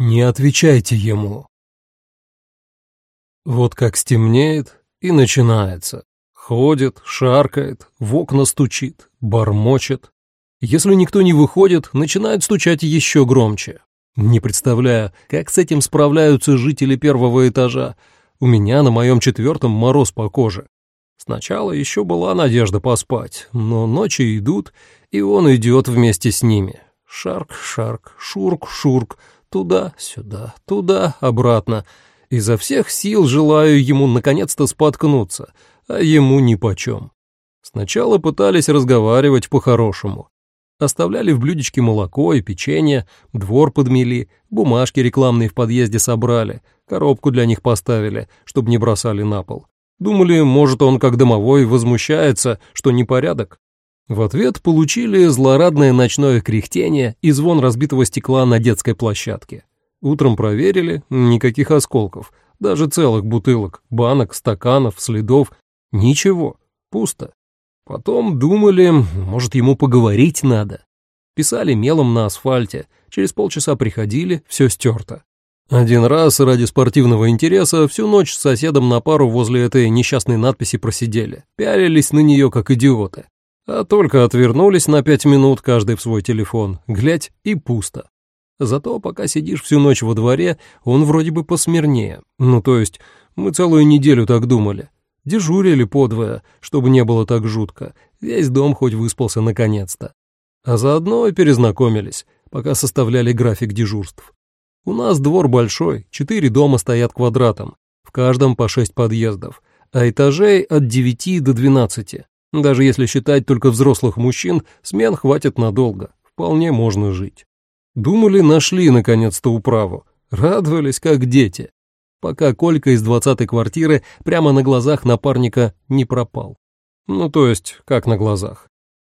Не отвечайте ему. Вот как стемнеет, и начинается. Ходит, шаркает, в окна стучит, бормочет. Если никто не выходит, начинает стучать еще громче. Не представляю, как с этим справляются жители первого этажа. У меня на моем четвертом мороз по коже. Сначала еще была надежда поспать, но ночи идут, и он идет вместе с ними. Шарк-шарк, шурк-шурк, туда-сюда, туда-обратно. Изо всех сил желаю ему наконец-то споткнуться, а ему нипочем. Сначала пытались разговаривать по-хорошему. Оставляли в блюдечке молоко и печенье, двор подмели, бумажки рекламные в подъезде собрали, коробку для них поставили, чтобы не бросали на пол. Думали, может, он как домовой возмущается, что непорядок. В ответ получили злорадное ночное кряхтение и звон разбитого стекла на детской площадке. Утром проверили, никаких осколков, даже целых бутылок, банок, стаканов, следов. Ничего, пусто. Потом думали, может, ему поговорить надо. Писали мелом на асфальте, через полчаса приходили, все стерто. Один раз ради спортивного интереса всю ночь с соседом на пару возле этой несчастной надписи просидели, пялились на нее как идиоты. А только отвернулись на пять минут каждый в свой телефон, глядь, и пусто. Зато пока сидишь всю ночь во дворе, он вроде бы посмирнее. Ну, то есть, мы целую неделю так думали. Дежурили подвое, чтобы не было так жутко. Весь дом хоть выспался наконец-то. А заодно и перезнакомились, пока составляли график дежурств. У нас двор большой, четыре дома стоят квадратом, в каждом по шесть подъездов, а этажей от девяти до двенадцати. Даже если считать только взрослых мужчин, смен хватит надолго, вполне можно жить. Думали, нашли наконец-то управу, радовались как дети, пока Колька из двадцатой квартиры прямо на глазах напарника не пропал. Ну, то есть, как на глазах.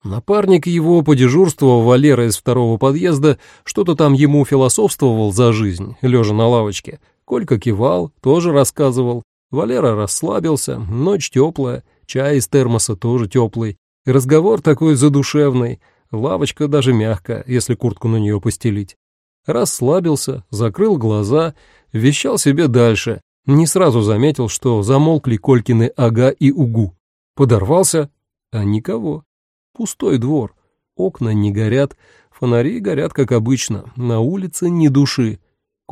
Напарник его по дежурству, Валера из второго подъезда, что-то там ему философствовал за жизнь, лежа на лавочке. Колька кивал, тоже рассказывал. Валера расслабился, ночь теплая, чай из термоса тоже теплый. разговор такой задушевный, лавочка даже мягкая, если куртку на нее постелить. Расслабился, закрыл глаза, вещал себе дальше, не сразу заметил, что замолкли Колькины ага и угу. Подорвался, а никого. Пустой двор, окна не горят, фонари горят, как обычно, на улице ни души.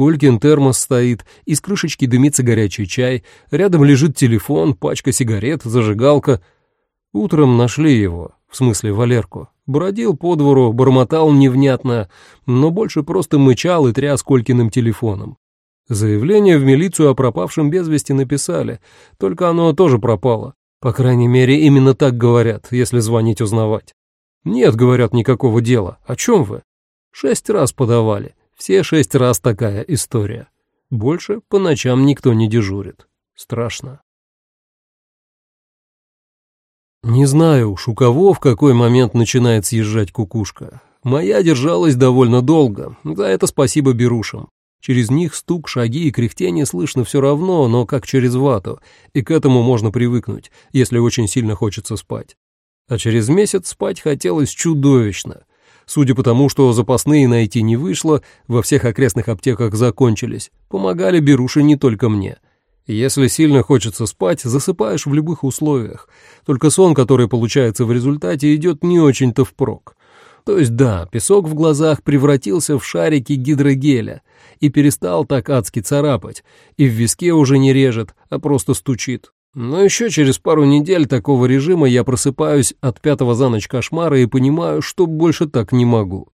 Колькин термос стоит, из крышечки дымится горячий чай, рядом лежит телефон, пачка сигарет, зажигалка. Утром нашли его, в смысле Валерку. Бродил по двору, бормотал невнятно, но больше просто мычал и тряс Колькиным телефоном. Заявление в милицию о пропавшем без вести написали, только оно тоже пропало. По крайней мере, именно так говорят, если звонить узнавать. Нет, говорят, никакого дела. О чем вы? Шесть раз подавали. Все шесть раз такая история. Больше по ночам никто не дежурит. Страшно. Не знаю уж, у кого в какой момент начинает съезжать кукушка. Моя держалась довольно долго, за это спасибо берушам. Через них стук, шаги и кряхтение слышно все равно, но как через вату, и к этому можно привыкнуть, если очень сильно хочется спать. А через месяц спать хотелось чудовищно. Судя по тому, что запасные найти не вышло, во всех окрестных аптеках закончились, помогали беруши не только мне. Если сильно хочется спать, засыпаешь в любых условиях, только сон, который получается в результате, идет не очень-то впрок. То есть да, песок в глазах превратился в шарики гидрогеля и перестал так адски царапать, и в виске уже не режет, а просто стучит. Но еще через пару недель такого режима я просыпаюсь от пятого за ночь кошмара и понимаю, что больше так не могу.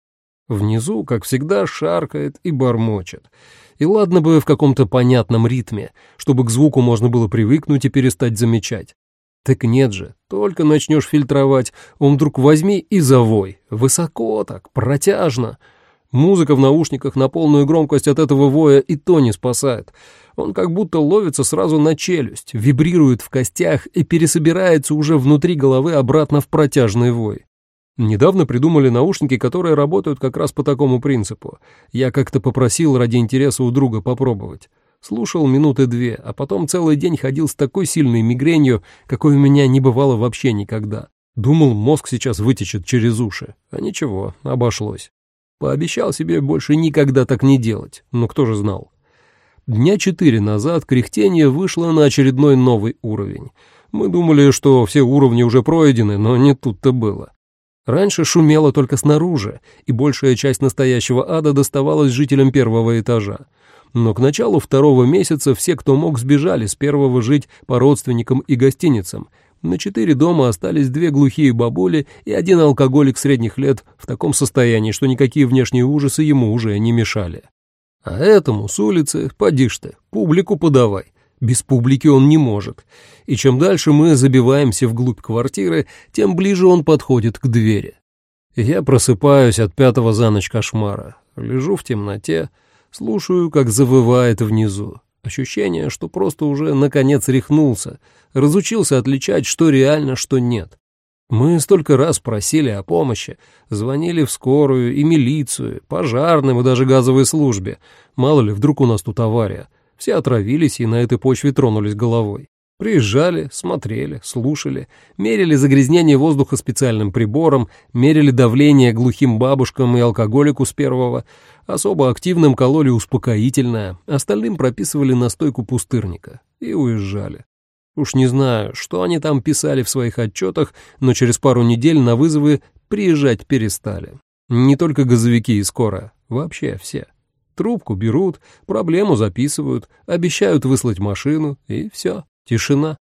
Внизу, как всегда, шаркает и бормочет. И ладно бы в каком-то понятном ритме, чтобы к звуку можно было привыкнуть и перестать замечать. Так нет же, только начнешь фильтровать, он вдруг возьми и завой. Высоко так, протяжно. Музыка в наушниках на полную громкость от этого воя и то не спасает. Он как будто ловится сразу на челюсть, вибрирует в костях и пересобирается уже внутри головы обратно в протяжный вой. Недавно придумали наушники, которые работают как раз по такому принципу. Я как-то попросил ради интереса у друга попробовать. Слушал минуты две, а потом целый день ходил с такой сильной мигренью, какой у меня не бывало вообще никогда. Думал, мозг сейчас вытечет через уши. А ничего, обошлось. Пообещал себе больше никогда так не делать, но кто же знал. Дня четыре назад кряхтение вышло на очередной новый уровень. Мы думали, что все уровни уже пройдены, но не тут-то было. Раньше шумело только снаружи, и большая часть настоящего ада доставалась жителям первого этажа. Но к началу второго месяца все, кто мог, сбежали с первого жить по родственникам и гостиницам. На четыре дома остались две глухие бабули и один алкоголик средних лет в таком состоянии, что никакие внешние ужасы ему уже не мешали. А этому с улицы, поди ж ты, публику подавай. Без публики он не может. И чем дальше мы забиваемся вглубь квартиры, тем ближе он подходит к двери. Я просыпаюсь от пятого за ночь кошмара. Лежу в темноте, слушаю, как завывает внизу. Ощущение, что просто уже наконец рехнулся, разучился отличать, что реально, что нет. Мы столько раз просили о помощи, звонили в скорую и милицию, пожарным и даже газовой службе. Мало ли, вдруг у нас тут авария. Все отравились и на этой почве тронулись головой. Приезжали, смотрели, слушали, мерили загрязнение воздуха специальным прибором, мерили давление глухим бабушкам и алкоголику с первого, особо активным кололи успокоительное, остальным прописывали настойку пустырника и уезжали. Уж не знаю, что они там писали в своих отчетах, но через пару недель на вызовы приезжать перестали. Не только газовики и скорая, вообще все. Трубку берут, проблему записывают, обещают выслать машину, и все, тишина.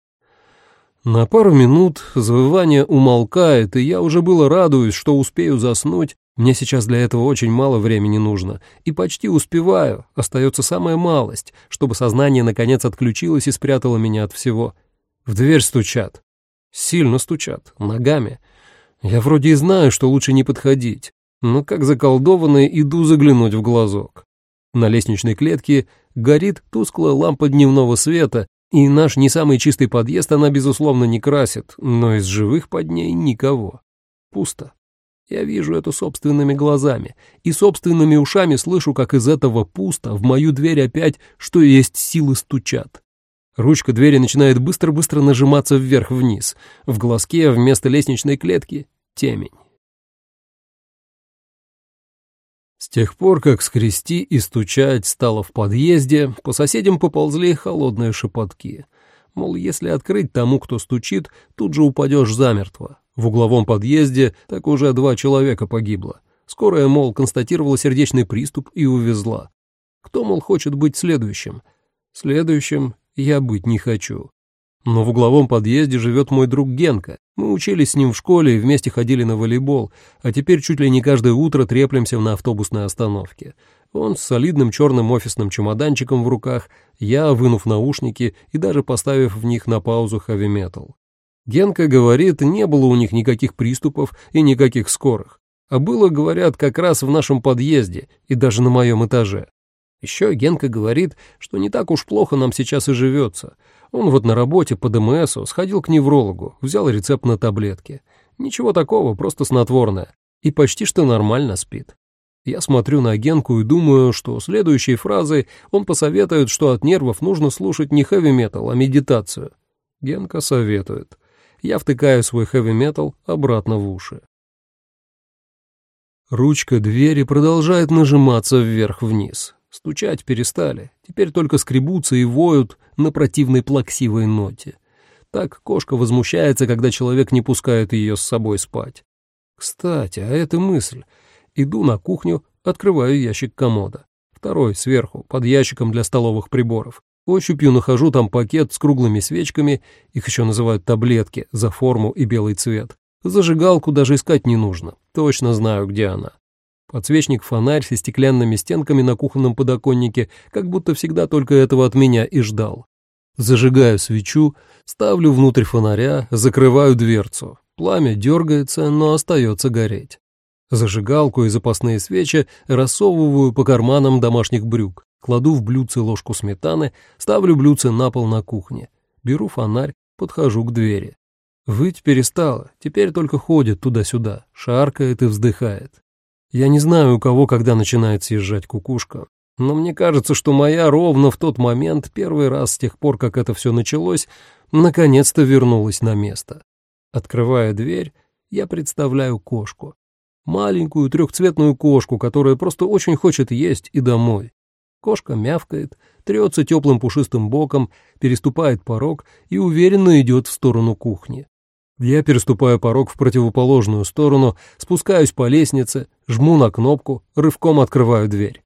На пару минут завывание умолкает, и я уже было радуюсь, что успею заснуть. Мне сейчас для этого очень мало времени нужно. И почти успеваю. Остается самая малость, чтобы сознание наконец отключилось и спрятало меня от всего. В дверь стучат. Сильно стучат, ногами. Я вроде и знаю, что лучше не подходить, но как заколдованный иду заглянуть в глазок. На лестничной клетке горит тусклая лампа дневного света, и наш не самый чистый подъезд она, безусловно, не красит, но из живых под ней никого. Пусто. Я вижу это собственными глазами, и собственными ушами слышу, как из этого пусто в мою дверь опять, что есть силы, стучат. Ручка двери начинает быстро-быстро нажиматься вверх-вниз. В глазке вместо лестничной клетки — темень. С тех пор, как скрести и стучать стало в подъезде, по соседям поползли холодные шепотки. Мол, если открыть тому, кто стучит, тут же упадешь замертво. В угловом подъезде так уже два человека погибло. Скорая, мол, констатировала сердечный приступ и увезла. Кто, мол, хочет быть следующим? Следующим я быть не хочу. Но в угловом подъезде живет мой друг Генка. Мы учились с ним в школе и вместе ходили на волейбол, а теперь чуть ли не каждое утро треплемся на автобусной остановке. Он с солидным черным офисным чемоданчиком в руках, я, вынув наушники и даже поставив в них на паузу хэви-метал. Генка говорит, не было у них никаких приступов и никаких скорых. А было, говорят, как раз в нашем подъезде и даже на моем этаже. Еще Генка говорит, что не так уж плохо нам сейчас и живется — он вот на работе по ДМСу сходил к неврологу, взял рецепт на таблетки. Ничего такого, просто снотворное. И почти что нормально спит. Я смотрю на Генку и думаю, что следующей фразой он посоветует, что от нервов нужно слушать не хэви-метал, а медитацию. Генка советует. Я втыкаю свой хэви-метал обратно в уши. Ручка двери продолжает нажиматься вверх-вниз. Стучать перестали, теперь только скребутся и воют на противной плаксивой ноте. Так кошка возмущается, когда человек не пускает ее с собой спать. Кстати, а это мысль. Иду на кухню, открываю ящик комода. Второй сверху, под ящиком для столовых приборов. Ощупью нахожу там пакет с круглыми свечками, их еще называют таблетки, за форму и белый цвет. Зажигалку даже искать не нужно, точно знаю, где она. Подсвечник-фонарь со стеклянными стенками на кухонном подоконнике, как будто всегда только этого от меня и ждал. Зажигаю свечу, ставлю внутрь фонаря, закрываю дверцу. Пламя дергается, но остается гореть. Зажигалку и запасные свечи рассовываю по карманам домашних брюк, кладу в блюдце ложку сметаны, ставлю блюдце на пол на кухне. Беру фонарь, подхожу к двери. Выть перестала, теперь только ходит туда-сюда, шаркает и вздыхает. Я не знаю, у кого когда начинает съезжать кукушка, но мне кажется, что моя ровно в тот момент, первый раз с тех пор, как это все началось, наконец-то вернулась на место. Открывая дверь, я представляю кошку. Маленькую трехцветную кошку, которая просто очень хочет есть и домой. Кошка мявкает, трется теплым пушистым боком, переступает порог и уверенно идет в сторону кухни. Я переступаю порог в противоположную сторону, спускаюсь по лестнице, жму на кнопку, рывком открываю дверь.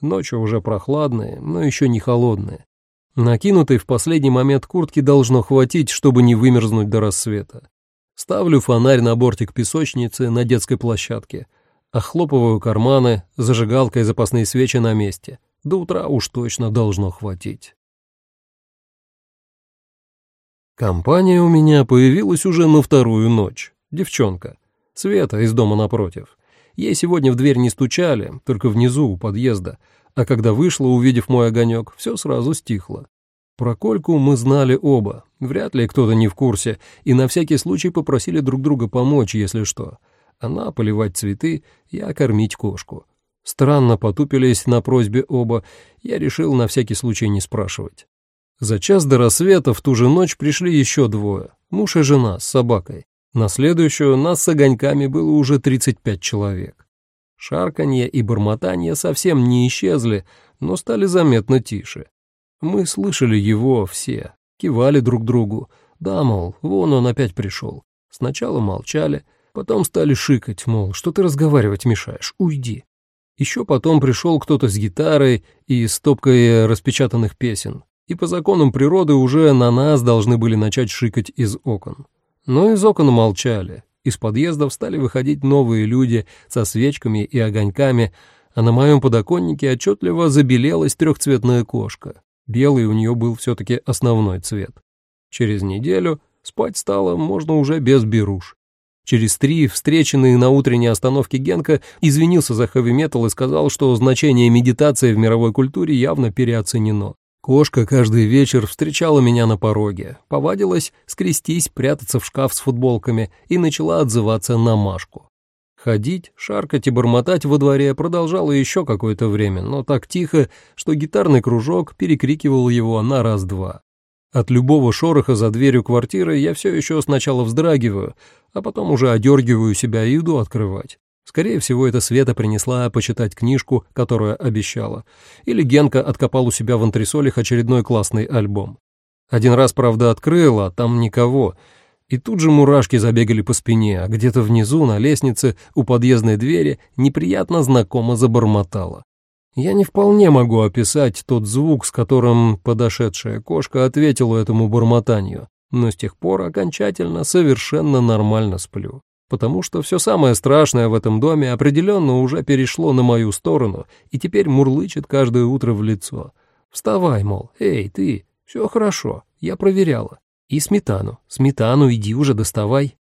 Ночью уже прохладные, но еще не холодные. Накинутой в последний момент куртки должно хватить, чтобы не вымерзнуть до рассвета. Ставлю фонарь на бортик песочницы на детской площадке, охлопываю карманы, зажигалка и запасные свечи на месте. До утра уж точно должно хватить. Компания у меня появилась уже на вторую ночь. Девчонка. Света из дома напротив. Ей сегодня в дверь не стучали, только внизу, у подъезда. А когда вышла, увидев мой огонек, все сразу стихло. Про Кольку мы знали оба. Вряд ли кто-то не в курсе, и на всякий случай попросили друг друга помочь, если что. Она поливать цветы, я кормить кошку. Странно потупились на просьбе оба, я решил на всякий случай не спрашивать. За час до рассвета в ту же ночь пришли еще двое, муж и жена с собакой. На следующую нас с огоньками было уже 35 человек. Шарканье и бормотание совсем не исчезли, но стали заметно тише. Мы слышали его все, кивали друг другу. Да, мол, вон он опять пришел. Сначала молчали, потом стали шикать, мол, что ты разговаривать мешаешь, уйди. Еще потом пришел кто-то с гитарой и стопкой распечатанных песен, и по законам природы уже на нас должны были начать шикать из окон. Но из окон молчали, из подъездов стали выходить новые люди со свечками и огоньками, а на моем подоконнике отчетливо забелелась трехцветная кошка. Белый у нее был все-таки основной цвет. Через неделю спать стало можно уже без беруш. Через три встреченные на утренней остановке Генка извинился за хэви-метал и сказал, что значение медитации в мировой культуре явно переоценено. Кошка каждый вечер встречала меня на пороге, повадилась скрестись, прятаться в шкаф с футболками и начала отзываться на Машку. Ходить, шаркать и бормотать во дворе продолжала еще какое-то время, но так тихо, что гитарный кружок перекрикивал его на раз-два. От любого шороха за дверью квартиры я все еще сначала вздрагиваю, а потом уже одергиваю себя и иду открывать. Скорее всего, это Света принесла почитать книжку, которую обещала. Или Генка откопал у себя в антресолях очередной классный альбом. Один раз, правда, открыла, а там никого. И тут же мурашки забегали по спине, а где-то внизу, на лестнице, у подъездной двери, неприятно знакомо забормотала. Я не вполне могу описать тот звук, с которым подошедшая кошка ответила этому бормотанию, но с тех пор окончательно совершенно нормально сплю. Потому что все самое страшное в этом доме определенно уже перешло на мою сторону и теперь мурлычет каждое утро в лицо. Вставай, мол, эй, ты, все хорошо, я проверяла. И сметану, сметану иди уже доставай.